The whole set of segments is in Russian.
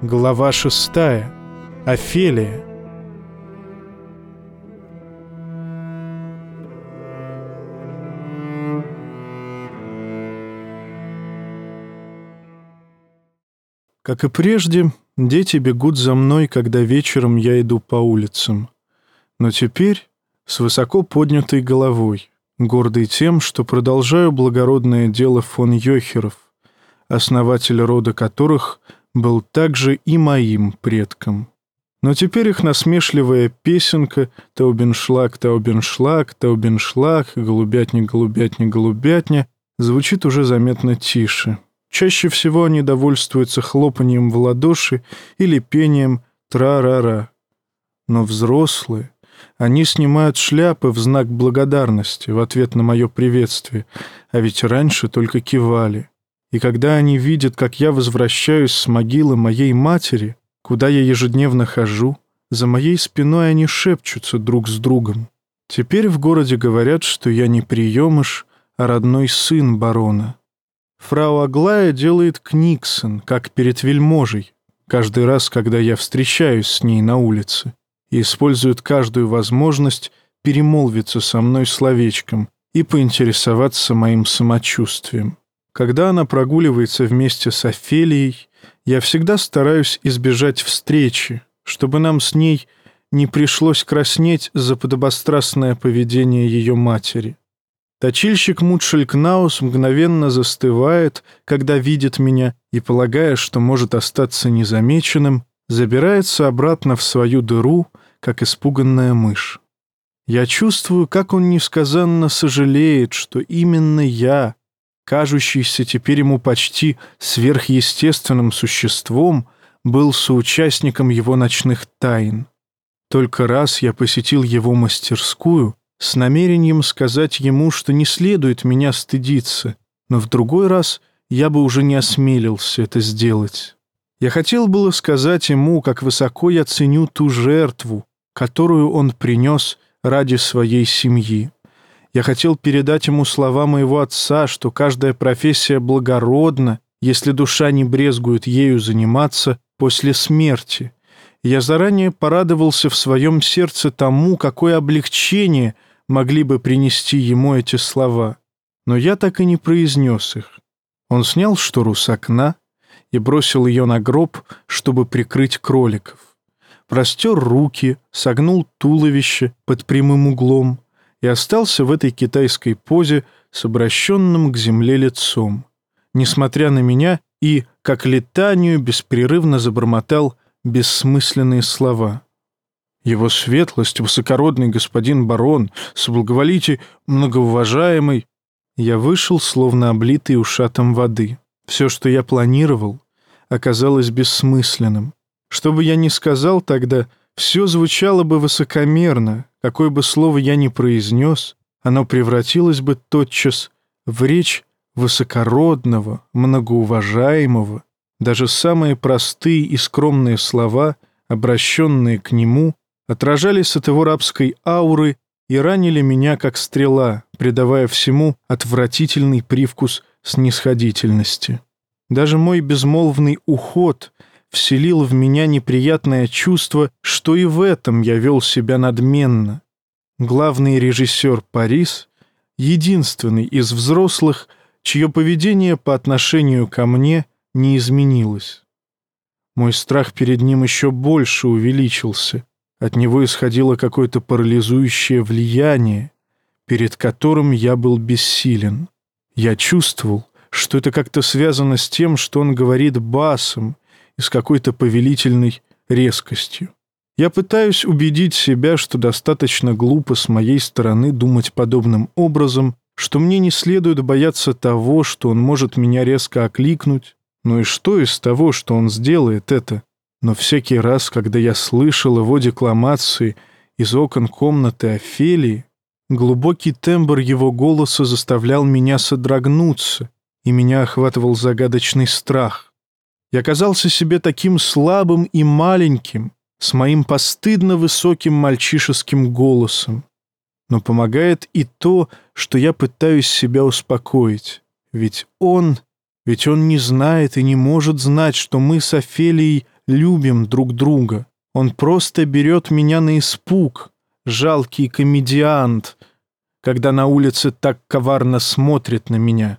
Глава шестая. Офелия. Как и прежде, дети бегут за мной, когда вечером я иду по улицам. Но теперь с высоко поднятой головой, гордый тем, что продолжаю благородное дело фон Йохеров, основатель рода которых — был также и моим предком. Но теперь их насмешливая песенка «Таубеншлаг, Таубеншлаг, Таубеншлаг, голубятня, голубятня, голубятня» звучит уже заметно тише. Чаще всего они довольствуются хлопанием в ладоши или пением «тра-ра-ра». Но взрослые, они снимают шляпы в знак благодарности в ответ на мое приветствие, а ведь раньше только кивали. И когда они видят, как я возвращаюсь с могилы моей матери, куда я ежедневно хожу, за моей спиной они шепчутся друг с другом. Теперь в городе говорят, что я не приемыш, а родной сын барона. Фрау Аглая делает книксон, как перед вельможей, каждый раз, когда я встречаюсь с ней на улице, и использует каждую возможность перемолвиться со мной словечком и поинтересоваться моим самочувствием. Когда она прогуливается вместе с Офелией, я всегда стараюсь избежать встречи, чтобы нам с ней не пришлось краснеть за подобострастное поведение ее матери. Точильщик Мутшелькнаус мгновенно застывает, когда видит меня, и, полагая, что может остаться незамеченным, забирается обратно в свою дыру, как испуганная мышь. Я чувствую, как он несказанно сожалеет, что именно я, кажущийся теперь ему почти сверхъестественным существом, был соучастником его ночных тайн. Только раз я посетил его мастерскую с намерением сказать ему, что не следует меня стыдиться, но в другой раз я бы уже не осмелился это сделать. Я хотел было сказать ему, как высоко я ценю ту жертву, которую он принес ради своей семьи. Я хотел передать ему слова моего отца, что каждая профессия благородна, если душа не брезгует ею заниматься после смерти. Я заранее порадовался в своем сердце тому, какое облегчение могли бы принести ему эти слова. Но я так и не произнес их. Он снял штору с окна и бросил ее на гроб, чтобы прикрыть кроликов. Простер руки, согнул туловище под прямым углом — и остался в этой китайской позе с обращенным к земле лицом. Несмотря на меня, и, как летанию, беспрерывно забормотал бессмысленные слова. «Его светлость, высокородный господин барон, соблаговолите, многоуважаемый...» Я вышел, словно облитый ушатом воды. Все, что я планировал, оказалось бессмысленным. Что бы я ни сказал тогда, все звучало бы высокомерно, какое бы слово я ни произнес, оно превратилось бы тотчас в речь высокородного, многоуважаемого. Даже самые простые и скромные слова, обращенные к нему, отражались от его рабской ауры и ранили меня, как стрела, придавая всему отвратительный привкус снисходительности. Даже мой безмолвный уход — вселил в меня неприятное чувство, что и в этом я вел себя надменно. Главный режиссер Парис, единственный из взрослых, чье поведение по отношению ко мне не изменилось. Мой страх перед ним еще больше увеличился. От него исходило какое-то парализующее влияние, перед которым я был бессилен. Я чувствовал, что это как-то связано с тем, что он говорит басом, и с какой-то повелительной резкостью. Я пытаюсь убедить себя, что достаточно глупо с моей стороны думать подобным образом, что мне не следует бояться того, что он может меня резко окликнуть. Ну и что из того, что он сделает это? Но всякий раз, когда я слышал его декламации из окон комнаты Офелии, глубокий тембр его голоса заставлял меня содрогнуться, и меня охватывал загадочный страх. Я казался себе таким слабым и маленьким, с моим постыдно высоким мальчишеским голосом. Но помогает и то, что я пытаюсь себя успокоить. Ведь он, ведь он не знает и не может знать, что мы с Офелией любим друг друга. Он просто берет меня на испуг, жалкий комедиант, когда на улице так коварно смотрит на меня.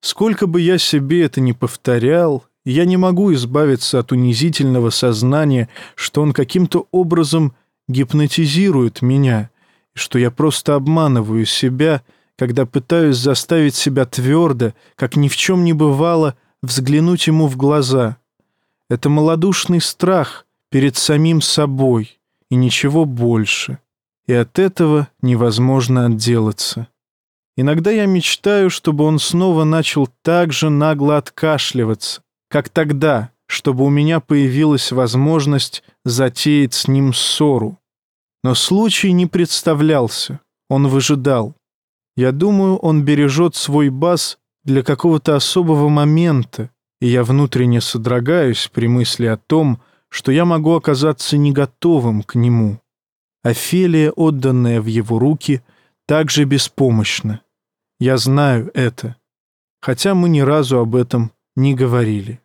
Сколько бы я себе это ни повторял, я не могу избавиться от унизительного сознания, что он каким-то образом гипнотизирует меня, и что я просто обманываю себя, когда пытаюсь заставить себя твердо, как ни в чем не бывало, взглянуть ему в глаза. Это малодушный страх перед самим собой и ничего больше. И от этого невозможно отделаться. Иногда я мечтаю, чтобы он снова начал так же нагло откашливаться, как тогда, чтобы у меня появилась возможность затеять с ним ссору. Но случай не представлялся, он выжидал. Я думаю, он бережет свой бас для какого-то особого момента, и я внутренне содрогаюсь при мысли о том, что я могу оказаться не готовым к нему. Офелия, отданная в его руки, также беспомощна. Я знаю это, хотя мы ни разу об этом не говорили.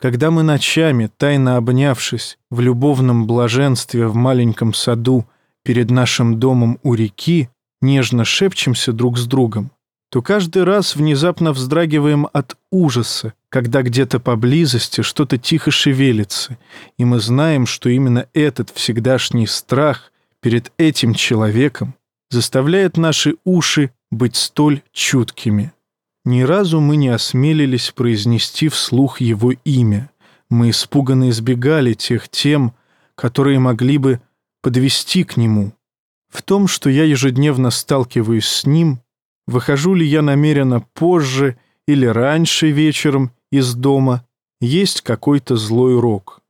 Когда мы ночами, тайно обнявшись в любовном блаженстве в маленьком саду перед нашим домом у реки, нежно шепчемся друг с другом, то каждый раз внезапно вздрагиваем от ужаса, когда где-то поблизости что-то тихо шевелится, и мы знаем, что именно этот всегдашний страх перед этим человеком заставляет наши уши быть столь чуткими. Ни разу мы не осмелились произнести вслух его имя. Мы испуганно избегали тех тем, которые могли бы подвести к нему. В том, что я ежедневно сталкиваюсь с ним, выхожу ли я намеренно позже или раньше вечером из дома, есть какой-то злой урок.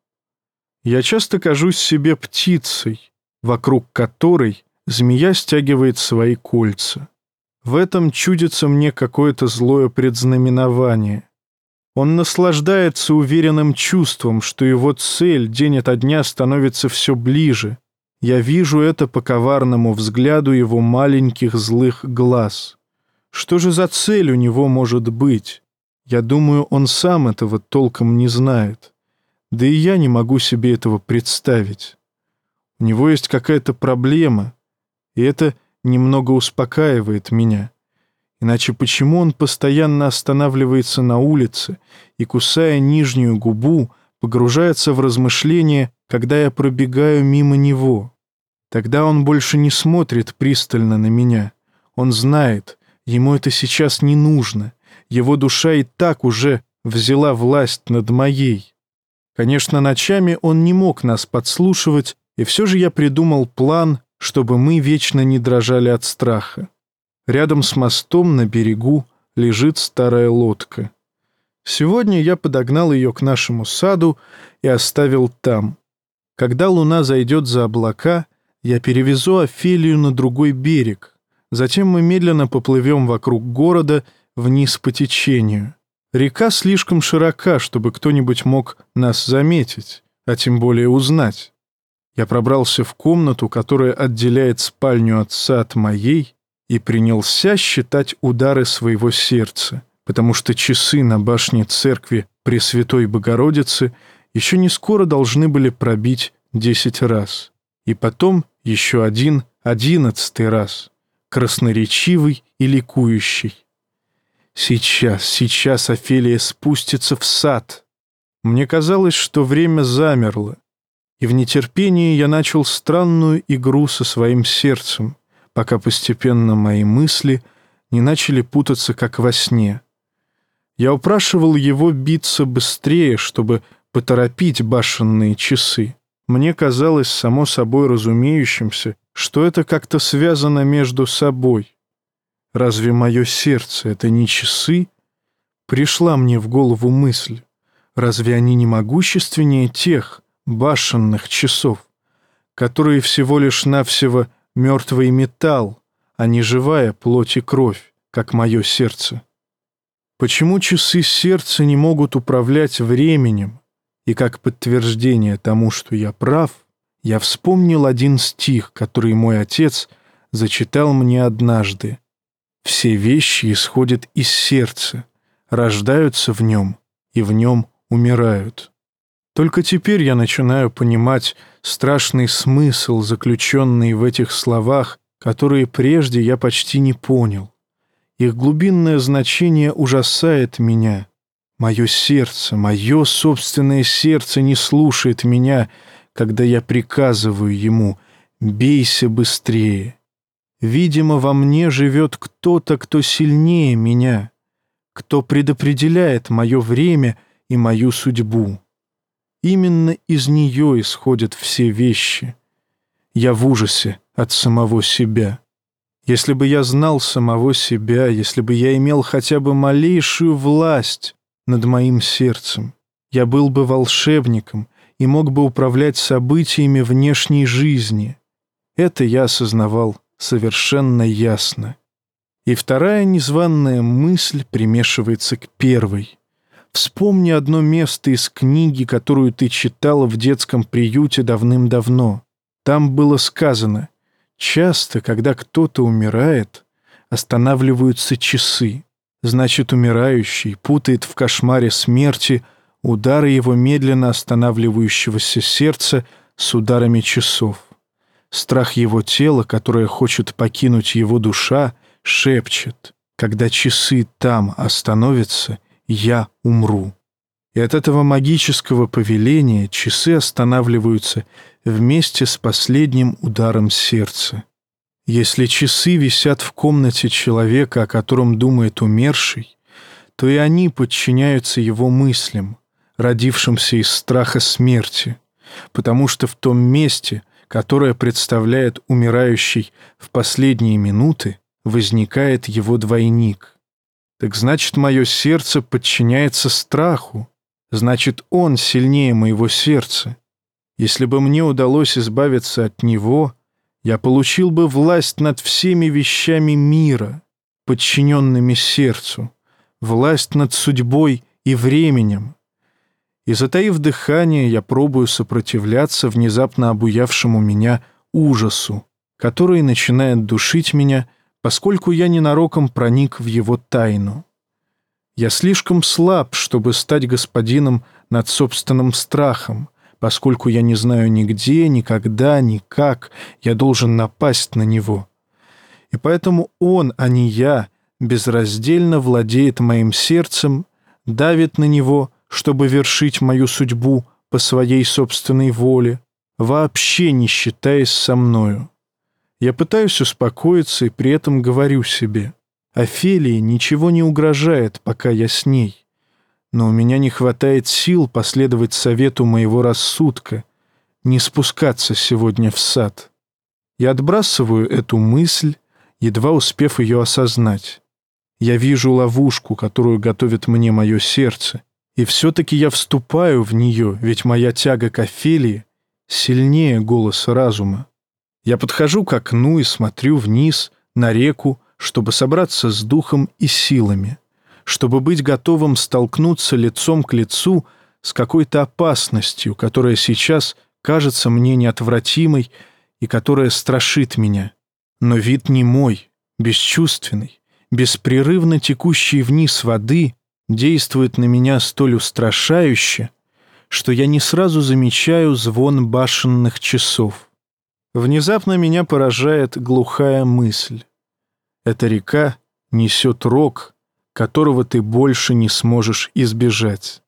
Я часто кажусь себе птицей, вокруг которой змея стягивает свои кольца. В этом чудится мне какое-то злое предзнаменование. Он наслаждается уверенным чувством, что его цель день ото дня становится все ближе. Я вижу это по коварному взгляду его маленьких злых глаз. Что же за цель у него может быть? Я думаю, он сам этого толком не знает. Да и я не могу себе этого представить. У него есть какая-то проблема, и это немного успокаивает меня. Иначе почему он постоянно останавливается на улице и, кусая нижнюю губу, погружается в размышления, когда я пробегаю мимо него? Тогда он больше не смотрит пристально на меня. Он знает, Ему это сейчас не нужно. Его душа и так уже взяла власть над моей. Конечно, ночами он не мог нас подслушивать, и все же я придумал план, чтобы мы вечно не дрожали от страха. Рядом с мостом на берегу лежит старая лодка. Сегодня я подогнал ее к нашему саду и оставил там. Когда луна зайдет за облака, я перевезу Офелию на другой берег, Затем мы медленно поплывем вокруг города вниз по течению. Река слишком широка, чтобы кто-нибудь мог нас заметить, а тем более узнать. Я пробрался в комнату, которая отделяет спальню отца от моей, и принялся считать удары своего сердца, потому что часы на башне церкви Пресвятой Богородицы еще не скоро должны были пробить десять раз, и потом еще один одиннадцатый раз красноречивый и ликующий. Сейчас, сейчас Офелия спустится в сад. Мне казалось, что время замерло, и в нетерпении я начал странную игру со своим сердцем, пока постепенно мои мысли не начали путаться, как во сне. Я упрашивал его биться быстрее, чтобы поторопить башенные часы. Мне казалось само собой разумеющимся, что это как-то связано между собой. Разве мое сердце — это не часы? Пришла мне в голову мысль, разве они не могущественнее тех башенных часов, которые всего лишь навсего мертвый металл, а не живая плоть и кровь, как мое сердце? Почему часы сердца не могут управлять временем, и как подтверждение тому, что я прав — я вспомнил один стих, который мой отец зачитал мне однажды. «Все вещи исходят из сердца, рождаются в нем и в нем умирают». Только теперь я начинаю понимать страшный смысл, заключенный в этих словах, которые прежде я почти не понял. Их глубинное значение ужасает меня. Мое сердце, мое собственное сердце не слушает меня, когда я приказываю ему «бейся быстрее». Видимо, во мне живет кто-то, кто сильнее меня, кто предопределяет мое время и мою судьбу. Именно из нее исходят все вещи. Я в ужасе от самого себя. Если бы я знал самого себя, если бы я имел хотя бы малейшую власть над моим сердцем, я был бы волшебником и мог бы управлять событиями внешней жизни. Это я осознавал совершенно ясно. И вторая незваная мысль примешивается к первой. Вспомни одно место из книги, которую ты читала в детском приюте давным-давно. Там было сказано, часто, когда кто-то умирает, останавливаются часы. Значит, умирающий путает в кошмаре смерти удары его медленно останавливающегося сердца с ударами часов. Страх его тела, которое хочет покинуть его душа, шепчет, когда часы там остановятся, я умру. И от этого магического повеления часы останавливаются вместе с последним ударом сердца. Если часы висят в комнате человека, о котором думает умерший, то и они подчиняются его мыслям, родившимся из страха смерти, потому что в том месте, которое представляет умирающий в последние минуты, возникает его двойник. Так значит, мое сердце подчиняется страху, значит, он сильнее моего сердца. Если бы мне удалось избавиться от него, я получил бы власть над всеми вещами мира, подчиненными сердцу, власть над судьбой и временем, и, затаив дыхание, я пробую сопротивляться внезапно обуявшему меня ужасу, который начинает душить меня, поскольку я ненароком проник в его тайну. Я слишком слаб, чтобы стать господином над собственным страхом, поскольку я не знаю нигде, никогда, никак, я должен напасть на него. И поэтому он, а не я, безраздельно владеет моим сердцем, давит на него — чтобы вершить мою судьбу по своей собственной воле, вообще не считаясь со мною. Я пытаюсь успокоиться и при этом говорю себе, Офелии ничего не угрожает, пока я с ней. Но у меня не хватает сил последовать совету моего рассудка, не спускаться сегодня в сад. Я отбрасываю эту мысль, едва успев ее осознать. Я вижу ловушку, которую готовит мне мое сердце, и все-таки я вступаю в нее, ведь моя тяга к Офелии сильнее голоса разума. Я подхожу к окну и смотрю вниз, на реку, чтобы собраться с духом и силами, чтобы быть готовым столкнуться лицом к лицу с какой-то опасностью, которая сейчас кажется мне неотвратимой и которая страшит меня. Но вид не мой, бесчувственный, беспрерывно текущий вниз воды действует на меня столь устрашающе, что я не сразу замечаю звон башенных часов. Внезапно меня поражает глухая мысль. Эта река несет рог, которого ты больше не сможешь избежать.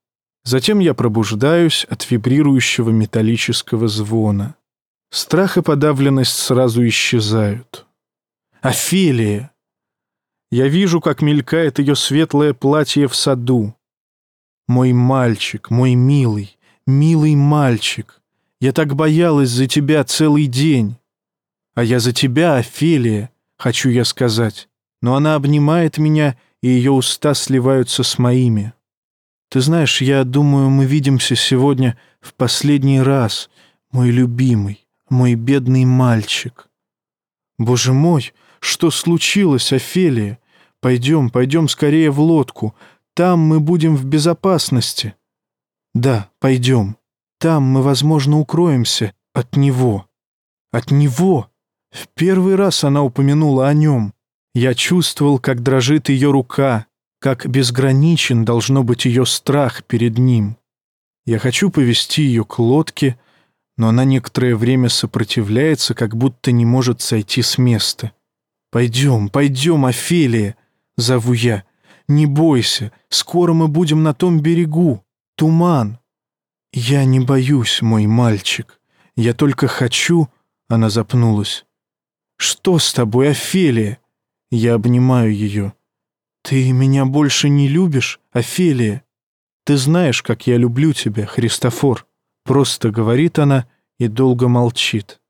Затем я пробуждаюсь от вибрирующего металлического звона. Страх и подавленность сразу исчезают. «Офелия!» Я вижу, как мелькает ее светлое платье в саду. Мой мальчик, мой милый, милый мальчик, я так боялась за тебя целый день. А я за тебя, Офелия, хочу я сказать. Но она обнимает меня, и ее уста сливаются с моими. Ты знаешь, я думаю, мы видимся сегодня в последний раз, мой любимый, мой бедный мальчик. Боже мой, что случилось, Офелия? Пойдем, пойдем скорее в лодку. Там мы будем в безопасности. Да, пойдем. Там мы, возможно, укроемся от него. От него. В первый раз она упомянула о нем. Я чувствовал, как дрожит ее рука, как безграничен должно быть ее страх перед ним. Я хочу повести ее к лодке, но она некоторое время сопротивляется, как будто не может сойти с места. «Пойдем, пойдем, Офелия!» — зову я. «Не бойся, скоро мы будем на том берегу. Туман!» «Я не боюсь, мой мальчик. Я только хочу...» — она запнулась. «Что с тобой, Офелия?» Я обнимаю ее. «Ты меня больше не любишь, Офелия? Ты знаешь, как я люблю тебя, Христофор». Просто говорит она и долго молчит.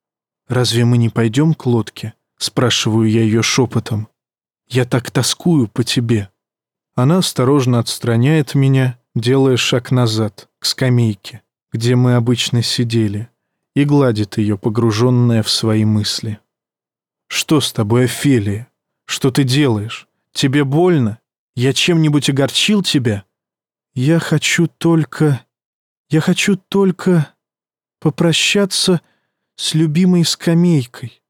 «Разве мы не пойдем к лодке?» Спрашиваю я ее шепотом. «Я так тоскую по тебе». Она осторожно отстраняет меня, делая шаг назад, к скамейке, где мы обычно сидели, и гладит ее, погруженная в свои мысли. «Что с тобой, Офелия? Что ты делаешь? Тебе больно? Я чем-нибудь огорчил тебя?» «Я хочу только... Я хочу только попрощаться с любимой скамейкой.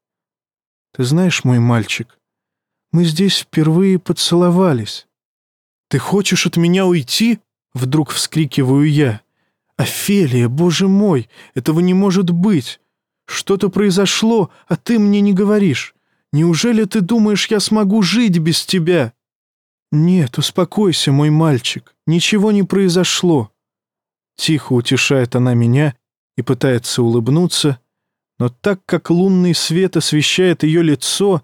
Ты знаешь, мой мальчик, мы здесь впервые поцеловались. Ты хочешь от меня уйти?» Вдруг вскрикиваю я. «Офелия, боже мой, этого не может быть! Что-то произошло, а ты мне не говоришь. Неужели ты думаешь, я смогу жить без тебя?» «Нет, успокойся, мой мальчик, ничего не произошло». Тихо утешает она меня и пытается улыбнуться, но так как лунный свет освещает ее лицо,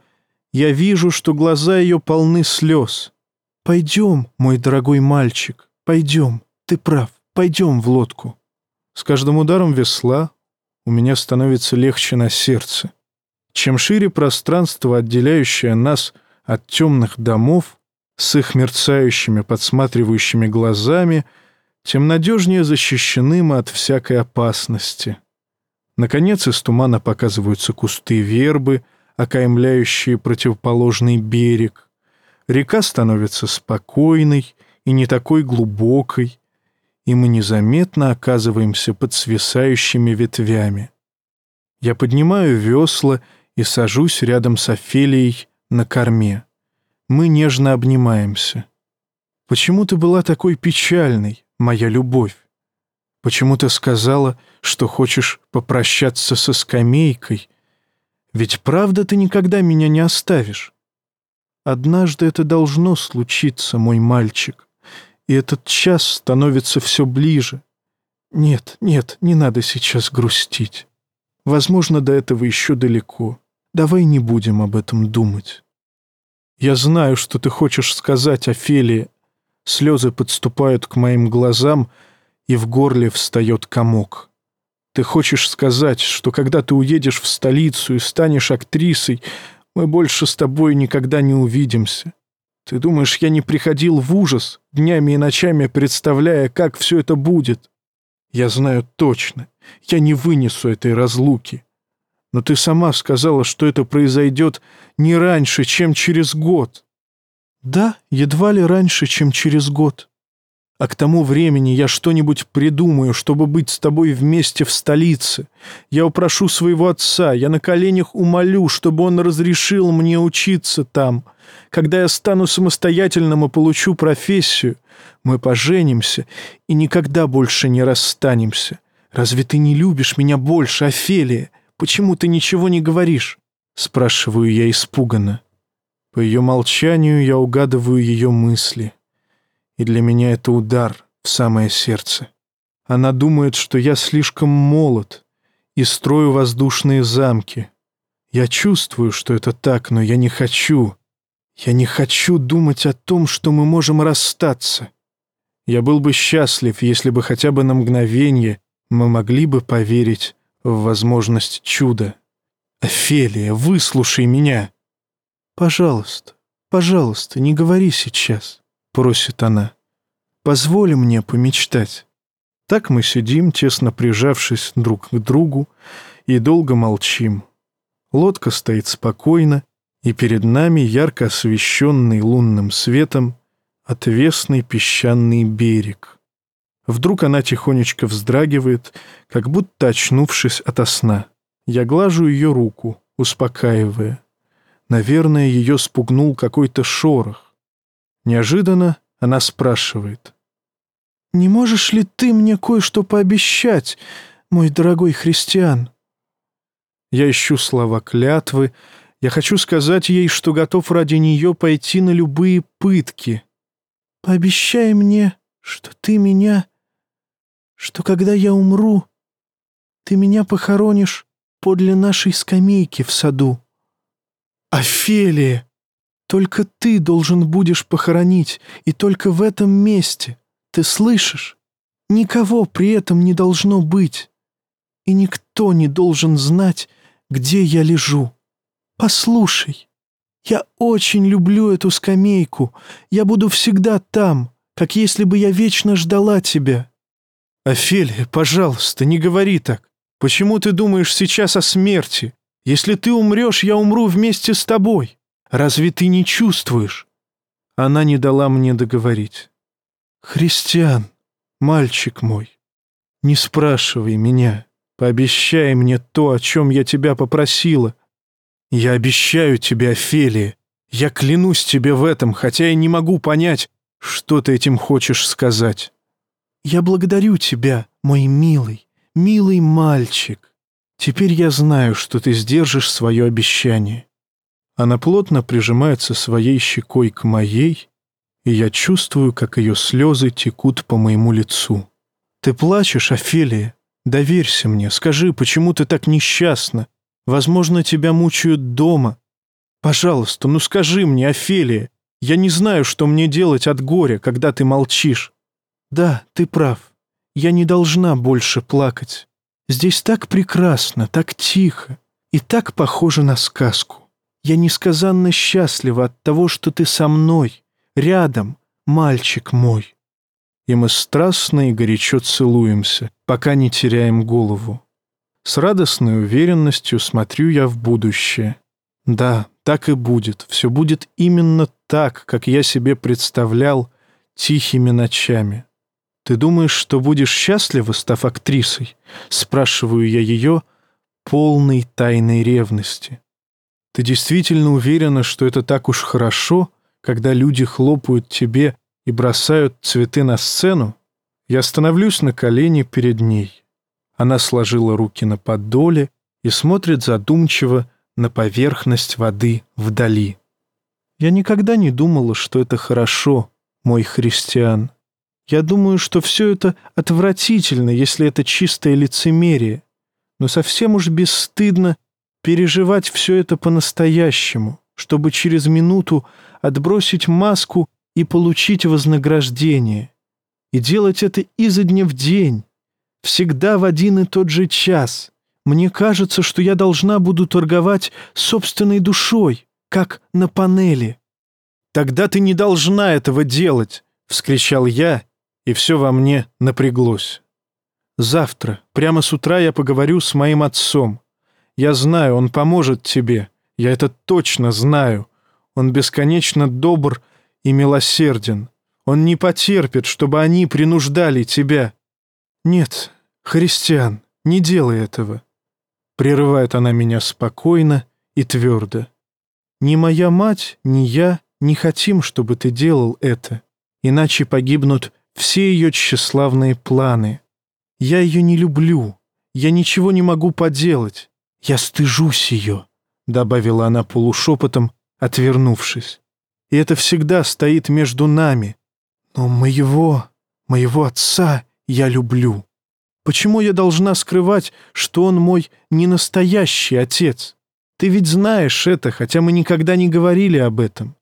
я вижу, что глаза ее полны слез. «Пойдем, мой дорогой мальчик, пойдем, ты прав, пойдем в лодку». С каждым ударом весла у меня становится легче на сердце. Чем шире пространство, отделяющее нас от темных домов, с их мерцающими, подсматривающими глазами, тем надежнее защищены мы от всякой опасности. Наконец из тумана показываются кусты вербы, окаймляющие противоположный берег. Река становится спокойной и не такой глубокой, и мы незаметно оказываемся под свисающими ветвями. Я поднимаю весла и сажусь рядом с Офелией на корме. Мы нежно обнимаемся. «Почему ты была такой печальной, моя любовь? Почему ты сказала, что хочешь попрощаться со скамейкой? Ведь правда ты никогда меня не оставишь? Однажды это должно случиться, мой мальчик и этот час становится все ближе. Нет, нет, не надо сейчас грустить. Возможно, до этого еще далеко. Давай не будем об этом думать. Я знаю, что ты хочешь сказать, Офелия. Слезы подступают к моим глазам, и в горле встает комок. Ты хочешь сказать, что когда ты уедешь в столицу и станешь актрисой, мы больше с тобой никогда не увидимся. Ты думаешь, я не приходил в ужас, днями и ночами представляя, как все это будет? Я знаю точно, я не вынесу этой разлуки. Но ты сама сказала, что это произойдет не раньше, чем через год. Да, едва ли раньше, чем через год. А к тому времени я что-нибудь придумаю, чтобы быть с тобой вместе в столице. Я упрошу своего отца, я на коленях умолю, чтобы он разрешил мне учиться там. Когда я стану самостоятельным и получу профессию, мы поженимся и никогда больше не расстанемся. Разве ты не любишь меня больше, Офелия? Почему ты ничего не говоришь?» Спрашиваю я испуганно. По ее молчанию я угадываю ее мысли и для меня это удар в самое сердце. Она думает, что я слишком молод и строю воздушные замки. Я чувствую, что это так, но я не хочу. Я не хочу думать о том, что мы можем расстаться. Я был бы счастлив, если бы хотя бы на мгновение мы могли бы поверить в возможность чуда. Офелия, выслушай меня. Пожалуйста, пожалуйста, не говори сейчас просит она. «Позволь мне помечтать». Так мы сидим, тесно прижавшись друг к другу, и долго молчим. Лодка стоит спокойно, и перед нами ярко освещенный лунным светом отвесный песчаный берег. Вдруг она тихонечко вздрагивает, как будто очнувшись ото сна. Я глажу ее руку, успокаивая. Наверное, ее спугнул какой-то шорох. Неожиданно она спрашивает. Не можешь ли ты мне кое-что пообещать, мой дорогой христиан?» Я ищу слова клятвы. Я хочу сказать ей, что готов ради нее пойти на любые пытки. «Пообещай мне, что ты меня... что когда я умру, ты меня похоронишь подле нашей скамейки в саду». «Офелия! Только ты должен будешь похоронить, и только в этом месте. Ты слышишь? Никого при этом не должно быть. И никто не должен знать, где я лежу. Послушай, я очень люблю эту скамейку. Я буду всегда там, как если бы я вечно ждала тебя». «Офелия, пожалуйста, не говори так. Почему ты думаешь сейчас о смерти? Если ты умрешь, я умру вместе с тобой. Разве ты не чувствуешь?» Она не дала мне договорить. «Христиан, мальчик мой, не спрашивай меня, пообещай мне то, о чем я тебя попросила. Я обещаю тебе, Офелия, я клянусь тебе в этом, хотя я не могу понять, что ты этим хочешь сказать. Я благодарю тебя, мой милый, милый мальчик. Теперь я знаю, что ты сдержишь свое обещание. Она плотно прижимается своей щекой к моей, и я чувствую, как ее слезы текут по моему лицу. «Ты плачешь, Офелия? Доверься мне, скажи, почему ты так несчастна? Возможно, тебя мучают дома. Пожалуйста, ну скажи мне, Офелия, я не знаю, что мне делать от горя, когда ты молчишь. Да, ты прав, я не должна больше плакать. Здесь так прекрасно, так тихо и так похоже на сказку. Я несказанно счастлива от того, что ты со мной, рядом, мальчик мой. И мы страстно и горячо целуемся, пока не теряем голову. С радостной уверенностью смотрю я в будущее. Да, так и будет, все будет именно так, как я себе представлял тихими ночами. «Ты думаешь, что будешь счастлива, став актрисой?» Спрашиваю я ее, полной тайной ревности. «Ты действительно уверена, что это так уж хорошо, когда люди хлопают тебе и бросают цветы на сцену, я становлюсь на колени перед ней. Она сложила руки на подоле и смотрит задумчиво на поверхность воды вдали. Я никогда не думала, что это хорошо, мой христиан. Я думаю, что все это отвратительно, если это чистое лицемерие, но совсем уж бесстыдно переживать все это по-настоящему, чтобы через минуту отбросить маску и получить вознаграждение. И делать это изо дня в день, всегда в один и тот же час. Мне кажется, что я должна буду торговать собственной душой, как на панели. «Тогда ты не должна этого делать!» — вскричал я, и все во мне напряглось. «Завтра, прямо с утра я поговорю с моим отцом. Я знаю, он поможет тебе. Я это точно знаю. Он бесконечно добр и милосерден. Он не потерпит, чтобы они принуждали тебя. Нет, христиан, не делай этого. Прерывает она меня спокойно и твердо. Ни моя мать, ни я не хотим, чтобы ты делал это, иначе погибнут все ее тщеславные планы. Я ее не люблю, я ничего не могу поделать, я стыжусь ее, добавила она полушепотом, отвернувшись. И это всегда стоит между нами. Но моего, моего отца я люблю. Почему я должна скрывать, что он мой ненастоящий отец? Ты ведь знаешь это, хотя мы никогда не говорили об этом.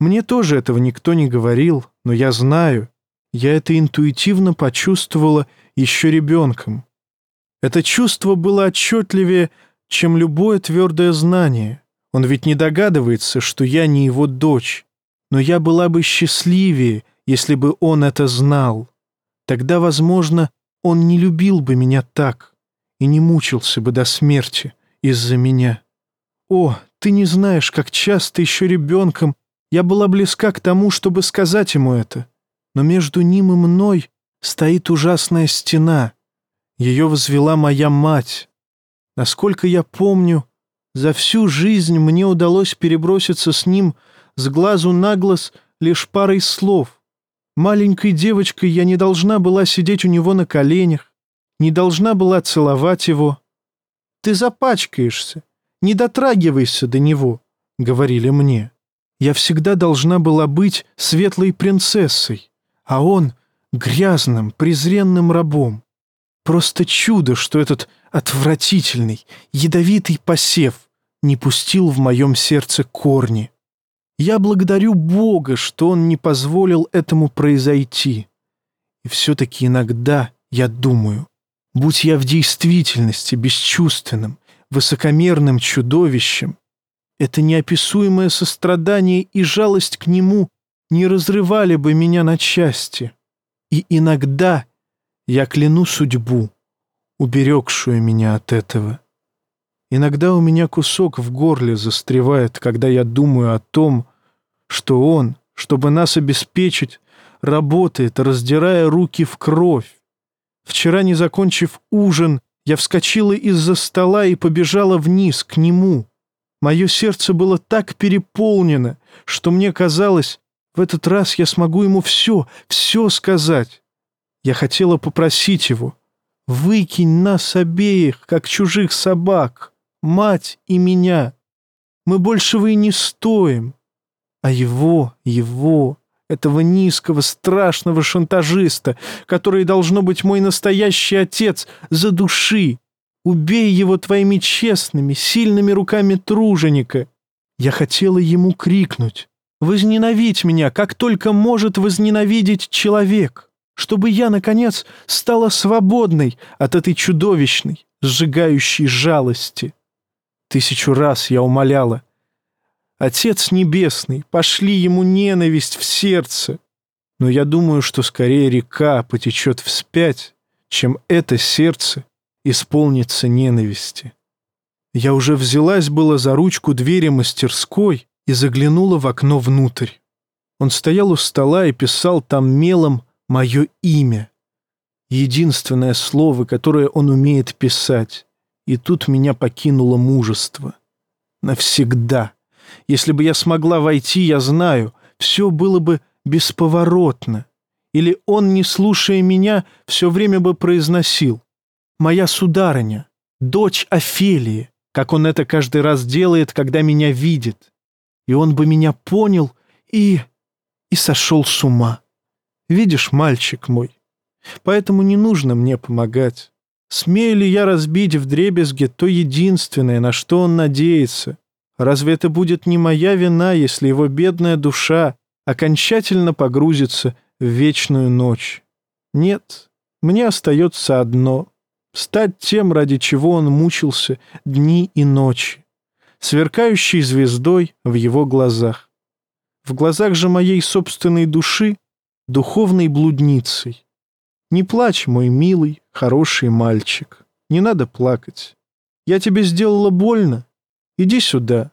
Мне тоже этого никто не говорил, но я знаю. Я это интуитивно почувствовала еще ребенком. Это чувство было отчетливее, чем любое твердое знание. Он ведь не догадывается, что я не его дочь. Но я была бы счастливее, если бы он это знал. Тогда, возможно, он не любил бы меня так и не мучился бы до смерти из-за меня. О, ты не знаешь, как часто еще ребенком я была близка к тому, чтобы сказать ему это. Но между ним и мной стоит ужасная стена. Ее возвела моя мать. Насколько я помню, за всю жизнь мне удалось переброситься с ним с глазу на глаз лишь парой слов. Маленькой девочкой я не должна была сидеть у него на коленях, не должна была целовать его. «Ты запачкаешься, не дотрагивайся до него», — говорили мне. Я всегда должна была быть светлой принцессой, а он — грязным, презренным рабом. Просто чудо, что этот отвратительный, ядовитый посев не пустил в моем сердце корни. Я благодарю Бога, что Он не позволил этому произойти. И все-таки иногда я думаю, будь я в действительности бесчувственным, высокомерным чудовищем, это неописуемое сострадание и жалость к Нему не разрывали бы меня на части. И иногда я кляну судьбу, уберегшую меня от этого. Иногда у меня кусок в горле застревает, когда я думаю о том, что он, чтобы нас обеспечить, работает, раздирая руки в кровь. Вчера, не закончив ужин, я вскочила из-за стола и побежала вниз, к нему. Мое сердце было так переполнено, что мне казалось, в этот раз я смогу ему все, все сказать. Я хотела попросить его, выкинь нас обеих, как чужих собак мать и меня. Мы большего и не стоим. А его, его, этого низкого, страшного шантажиста, который должно быть мой настоящий отец, за души. Убей его твоими честными, сильными руками труженика. Я хотела ему крикнуть. Возненавидь меня, как только может возненавидеть человек, чтобы я, наконец, стала свободной от этой чудовищной, сжигающей жалости. Тысячу раз я умоляла. Отец Небесный, пошли ему ненависть в сердце. Но я думаю, что скорее река потечет вспять, чем это сердце исполнится ненависти. Я уже взялась было за ручку двери мастерской и заглянула в окно внутрь. Он стоял у стола и писал там мелом мое имя. Единственное слово, которое он умеет писать. И тут меня покинуло мужество. Навсегда. Если бы я смогла войти, я знаю, все было бы бесповоротно. Или он, не слушая меня, все время бы произносил. «Моя сударыня, дочь Офелии», как он это каждый раз делает, когда меня видит. И он бы меня понял и... и сошел с ума. Видишь, мальчик мой, поэтому не нужно мне помогать. Смею ли я разбить в дребезге то единственное, на что он надеется? Разве это будет не моя вина, если его бедная душа окончательно погрузится в вечную ночь? Нет, мне остается одно — стать тем, ради чего он мучился дни и ночи, сверкающей звездой в его глазах. В глазах же моей собственной души — духовной блудницей. Не плачь, мой милый, хороший мальчик. Не надо плакать. Я тебе сделала больно. Иди сюда.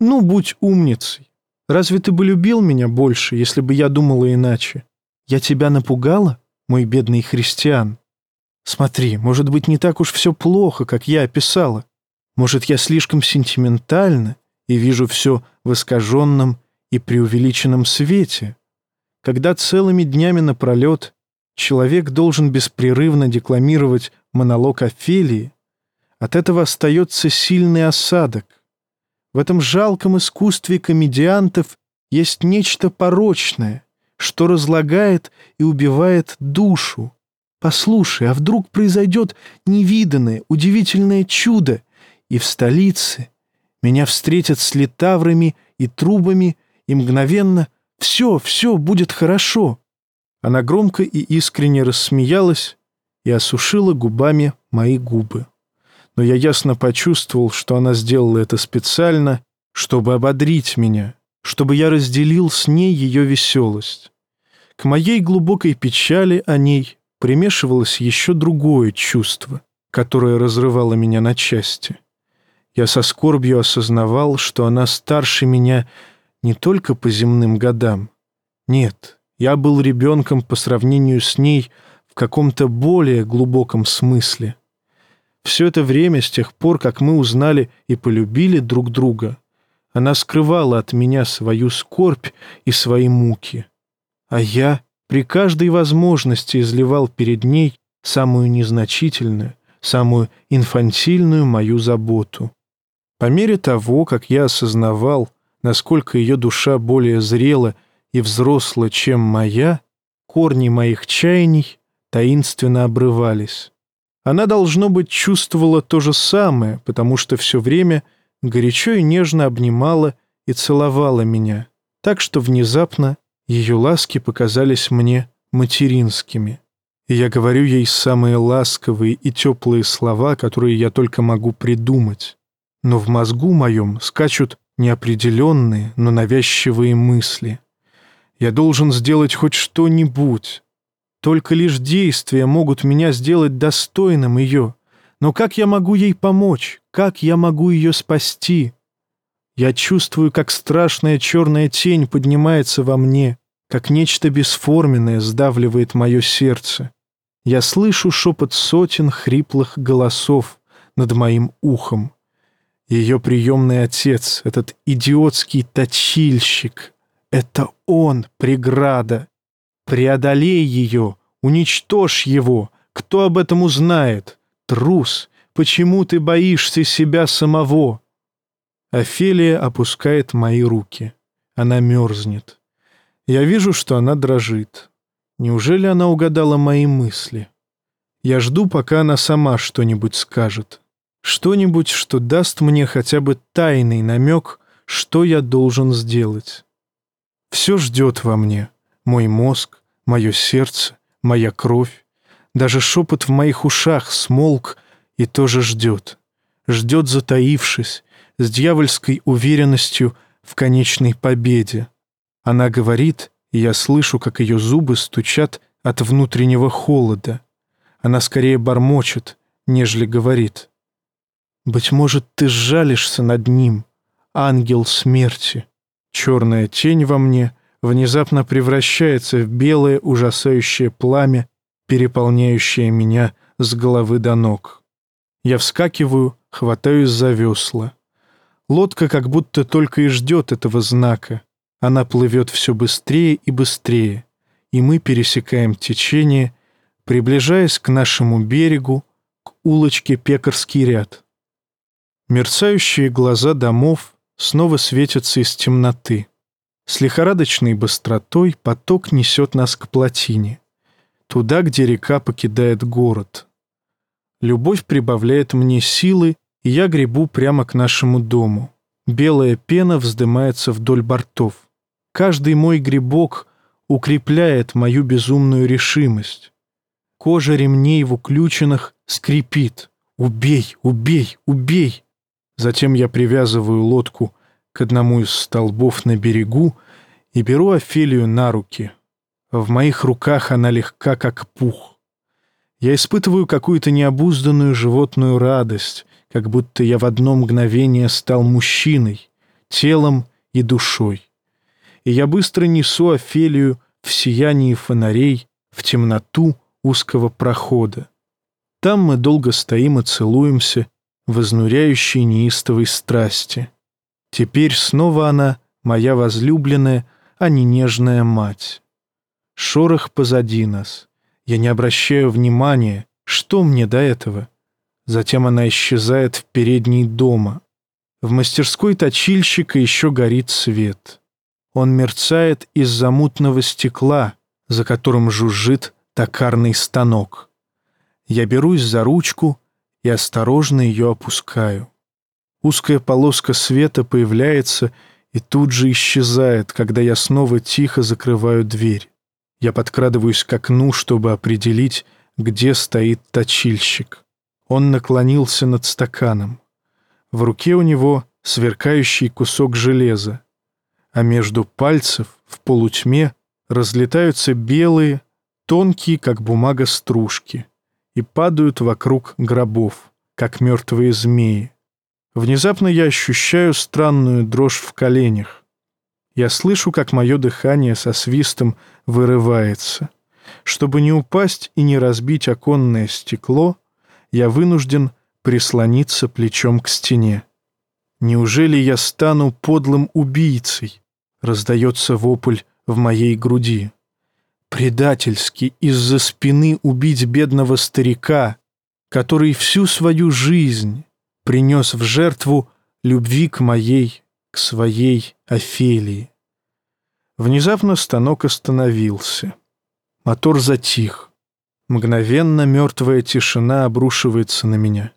Ну, будь умницей. Разве ты бы любил меня больше, если бы я думала иначе? Я тебя напугала, мой бедный христиан? Смотри, может быть, не так уж все плохо, как я описала. Может, я слишком сентиментальна и вижу все в искаженном и преувеличенном свете. Когда целыми днями напролет человек должен беспрерывно декламировать монолог Офелии, от этого остается сильный осадок. В этом жалком искусстве комедиантов есть нечто порочное, что разлагает и убивает душу. Послушай, а вдруг произойдет невиданное, удивительное чудо, и в столице меня встретят с литаврами и трубами, и мгновенно все, все будет хорошо. Она громко и искренне рассмеялась и осушила губами мои губы. Но я ясно почувствовал, что она сделала это специально, чтобы ободрить меня, чтобы я разделил с ней ее веселость. К моей глубокой печали о ней примешивалось еще другое чувство, которое разрывало меня на части. Я со скорбью осознавал, что она старше меня не только по земным годам. Нет, я был ребенком по сравнению с ней в каком-то более глубоком смысле. Все это время, с тех пор, как мы узнали и полюбили друг друга, она скрывала от меня свою скорбь и свои муки. А я при каждой возможности изливал перед ней самую незначительную, самую инфантильную мою заботу. По мере того, как я осознавал, насколько ее душа более зрела и взросла, чем моя, корни моих чаяний таинственно обрывались. Она, должно быть, чувствовала то же самое, потому что все время горячо и нежно обнимала и целовала меня, так что внезапно ее ласки показались мне материнскими. И я говорю ей самые ласковые и теплые слова, которые я только могу придумать. Но в мозгу моем скачут неопределенные, но навязчивые мысли. Я должен сделать хоть что-нибудь. Только лишь действия могут меня сделать достойным ее. Но как я могу ей помочь? Как я могу ее спасти? Я чувствую, как страшная черная тень поднимается во мне, как нечто бесформенное сдавливает мое сердце. Я слышу шепот сотен хриплых голосов над моим ухом. Ее приемный отец, этот идиотский точильщик, это он, преграда. Преодолей ее, уничтожь его. Кто об этом узнает? Трус, почему ты боишься себя самого? Офелия опускает мои руки. Она мерзнет. Я вижу, что она дрожит. Неужели она угадала мои мысли? Я жду, пока она сама что-нибудь скажет. Что-нибудь, что даст мне хотя бы тайный намек, что я должен сделать. Все ждет во мне. Мой мозг, мое сердце, моя кровь. Даже шепот в моих ушах смолк и тоже ждет. Ждет, затаившись, с дьявольской уверенностью в конечной победе. Она говорит, и я слышу, как ее зубы стучат от внутреннего холода. Она скорее бормочет, нежели говорит. «Быть может, ты сжалишься над ним, ангел смерти». Черная тень во мне внезапно превращается в белое ужасающее пламя, переполняющее меня с головы до ног. Я вскакиваю, хватаюсь за весла. Лодка как будто только и ждет этого знака. Она плывет все быстрее и быстрее, и мы пересекаем течение, приближаясь к нашему берегу, к улочке Пекарский ряд. Мерцающие глаза домов снова светятся из темноты. С лихорадочной быстротой поток несет нас к плотине, туда, где река покидает город. Любовь прибавляет мне силы, и я гребу прямо к нашему дому. Белая пена вздымается вдоль бортов. Каждый мой грибок укрепляет мою безумную решимость. Кожа ремней в уключенных скрипит. «Убей! Убей! Убей!» Затем я привязываю лодку к одному из столбов на берегу и беру Офелию на руки. В моих руках она легка, как пух. Я испытываю какую-то необузданную животную радость, как будто я в одно мгновение стал мужчиной, телом и душой и я быстро несу Офелию в сиянии фонарей в темноту узкого прохода. Там мы долго стоим и целуемся в изнуряющей неистовой страсти. Теперь снова она моя возлюбленная, а не нежная мать. Шорох позади нас. Я не обращаю внимания, что мне до этого. Затем она исчезает в передней дома. В мастерской точильщика еще горит свет. Он мерцает из-за мутного стекла, за которым жужжит токарный станок. Я берусь за ручку и осторожно ее опускаю. Узкая полоска света появляется и тут же исчезает, когда я снова тихо закрываю дверь. Я подкрадываюсь к окну, чтобы определить, где стоит точильщик. Он наклонился над стаканом. В руке у него сверкающий кусок железа а между пальцев в полутьме разлетаются белые, тонкие, как бумага, стружки и падают вокруг гробов, как мертвые змеи. Внезапно я ощущаю странную дрожь в коленях. Я слышу, как мое дыхание со свистом вырывается. Чтобы не упасть и не разбить оконное стекло, я вынужден прислониться плечом к стене. Неужели я стану подлым убийцей? Раздается вопль в моей груди. Предательски из-за спины убить бедного старика, который всю свою жизнь принес в жертву любви к моей, к своей Офелии. Внезапно станок остановился. Мотор затих. Мгновенно мертвая тишина обрушивается на меня.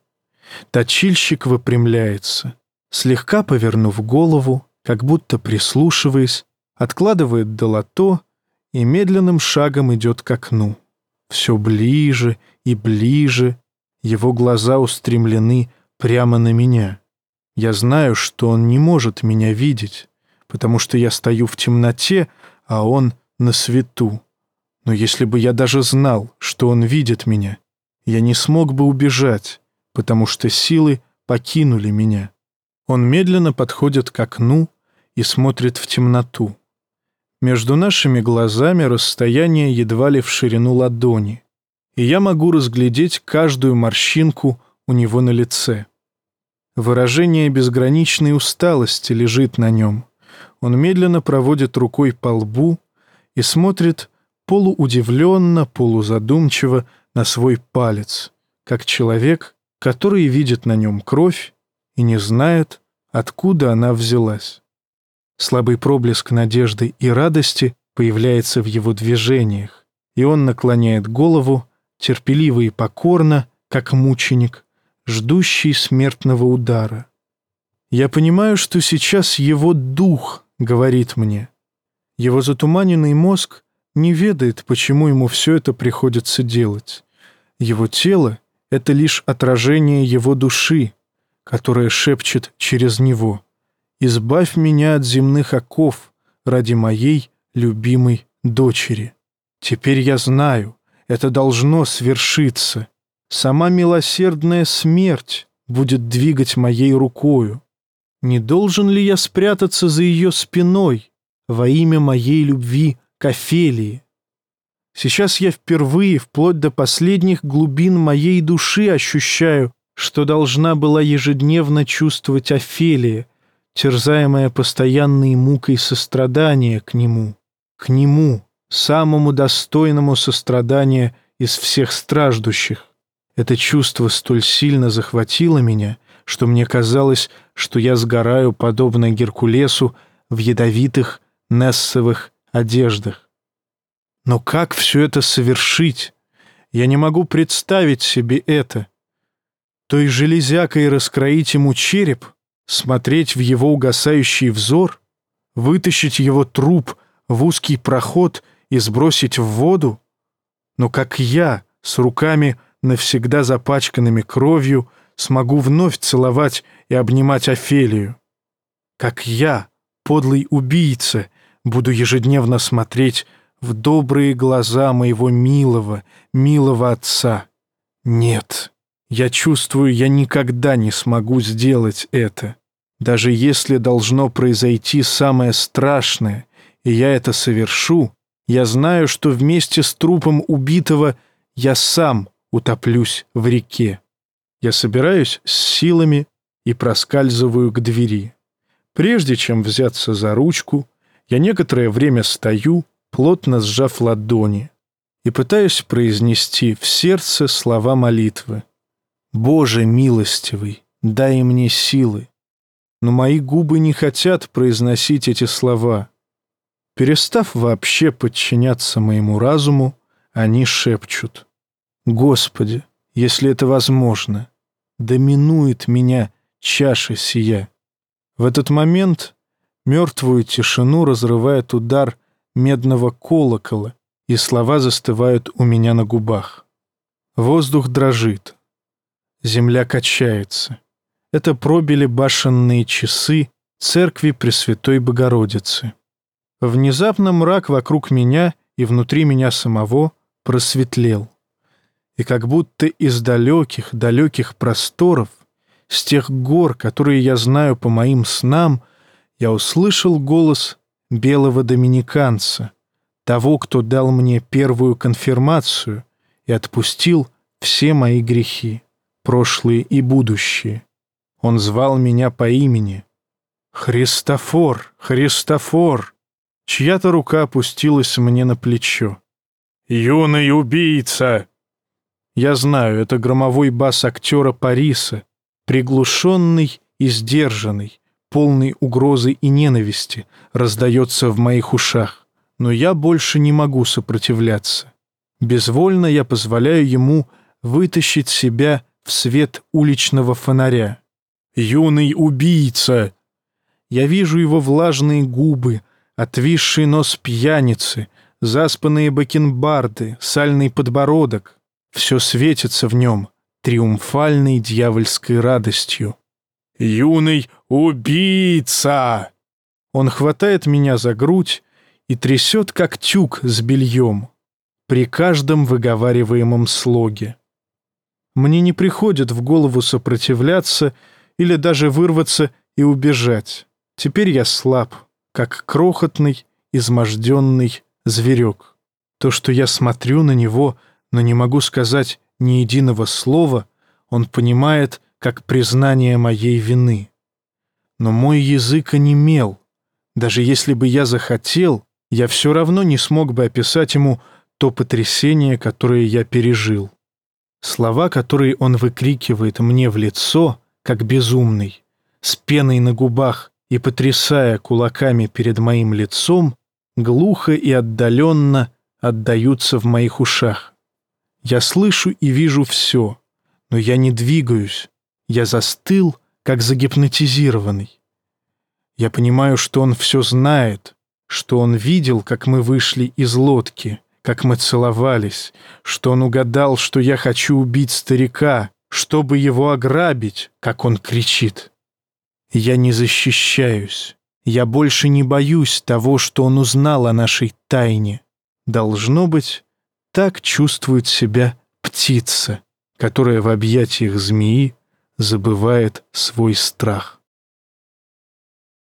Точильщик выпрямляется, слегка повернув голову, как будто прислушиваясь, откладывает долото и медленным шагом идет к окну. Все ближе и ближе, его глаза устремлены прямо на меня. Я знаю, что он не может меня видеть, потому что я стою в темноте, а он на свету. Но если бы я даже знал, что он видит меня, я не смог бы убежать, потому что силы покинули меня. Он медленно подходит к окну и смотрит в темноту. Между нашими глазами расстояние едва ли в ширину ладони, и я могу разглядеть каждую морщинку у него на лице. Выражение безграничной усталости лежит на нем. Он медленно проводит рукой по лбу и смотрит полуудивленно, полузадумчиво на свой палец, как человек, который видит на нем кровь и не знает, откуда она взялась. Слабый проблеск надежды и радости появляется в его движениях, и он наклоняет голову, терпеливо и покорно, как мученик, ждущий смертного удара. Я понимаю, что сейчас его дух говорит мне. Его затуманенный мозг не ведает, почему ему все это приходится делать. Его тело — это лишь отражение его души, которая шепчет через него — избавь меня от земных оков ради моей любимой дочери. Теперь я знаю, это должно свершиться. Сама милосердная смерть будет двигать моей рукою. Не должен ли я спрятаться за ее спиной во имя моей любви к Офелии? Сейчас я впервые, вплоть до последних глубин моей души, ощущаю, что должна была ежедневно чувствовать Офелия, терзаемая постоянной мукой сострадания к нему, к нему, самому достойному сострадания из всех страждущих. Это чувство столь сильно захватило меня, что мне казалось, что я сгораю, подобно Геркулесу, в ядовитых нессовых одеждах. Но как все это совершить? Я не могу представить себе это. Той железякой раскроить ему череп — смотреть в его угасающий взор, вытащить его труп в узкий проход и сбросить в воду? Но как я, с руками навсегда запачканными кровью, смогу вновь целовать и обнимать Офелию? Как я, подлый убийца, буду ежедневно смотреть в добрые глаза моего милого, милого отца? Нет. Я чувствую, я никогда не смогу сделать это. Даже если должно произойти самое страшное, и я это совершу, я знаю, что вместе с трупом убитого я сам утоплюсь в реке. Я собираюсь с силами и проскальзываю к двери. Прежде чем взяться за ручку, я некоторое время стою, плотно сжав ладони, и пытаюсь произнести в сердце слова молитвы. Боже милостивый, дай мне силы. Но мои губы не хотят произносить эти слова. Перестав вообще подчиняться моему разуму, они шепчут. Господи, если это возможно, доминует меня чаша сия. В этот момент мертвую тишину разрывает удар медного колокола, и слова застывают у меня на губах. Воздух дрожит. Земля качается. Это пробили башенные часы церкви Пресвятой Богородицы. Внезапно мрак вокруг меня и внутри меня самого просветлел. И как будто из далеких, далеких просторов, с тех гор, которые я знаю по моим снам, я услышал голос белого доминиканца, того, кто дал мне первую конфирмацию и отпустил все мои грехи прошлые и будущие. Он звал меня по имени. «Христофор! Христофор!» Чья-то рука опустилась мне на плечо. «Юный убийца!» Я знаю, это громовой бас актера Париса, приглушенный и сдержанный, полный угрозы и ненависти, раздается в моих ушах. Но я больше не могу сопротивляться. Безвольно я позволяю ему вытащить себя в свет уличного фонаря. «Юный убийца!» Я вижу его влажные губы, отвисший нос пьяницы, заспанные бакенбарды, сальный подбородок. Все светится в нем триумфальной дьявольской радостью. «Юный убийца!» Он хватает меня за грудь и трясет, как тюк с бельем, при каждом выговариваемом слоге. Мне не приходит в голову сопротивляться или даже вырваться и убежать. Теперь я слаб, как крохотный, изможденный зверек. То, что я смотрю на него, но не могу сказать ни единого слова, он понимает как признание моей вины. Но мой язык онемел. Даже если бы я захотел, я все равно не смог бы описать ему то потрясение, которое я пережил. Слова, которые он выкрикивает мне в лицо, как безумный, с пеной на губах и потрясая кулаками перед моим лицом, глухо и отдаленно отдаются в моих ушах. Я слышу и вижу все, но я не двигаюсь, я застыл, как загипнотизированный. Я понимаю, что он все знает, что он видел, как мы вышли из лодки, как мы целовались, что он угадал, что я хочу убить старика, чтобы его ограбить, как он кричит. Я не защищаюсь. Я больше не боюсь того, что он узнал о нашей тайне. Должно быть, так чувствует себя птица, которая в объятиях змеи забывает свой страх.